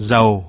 dầu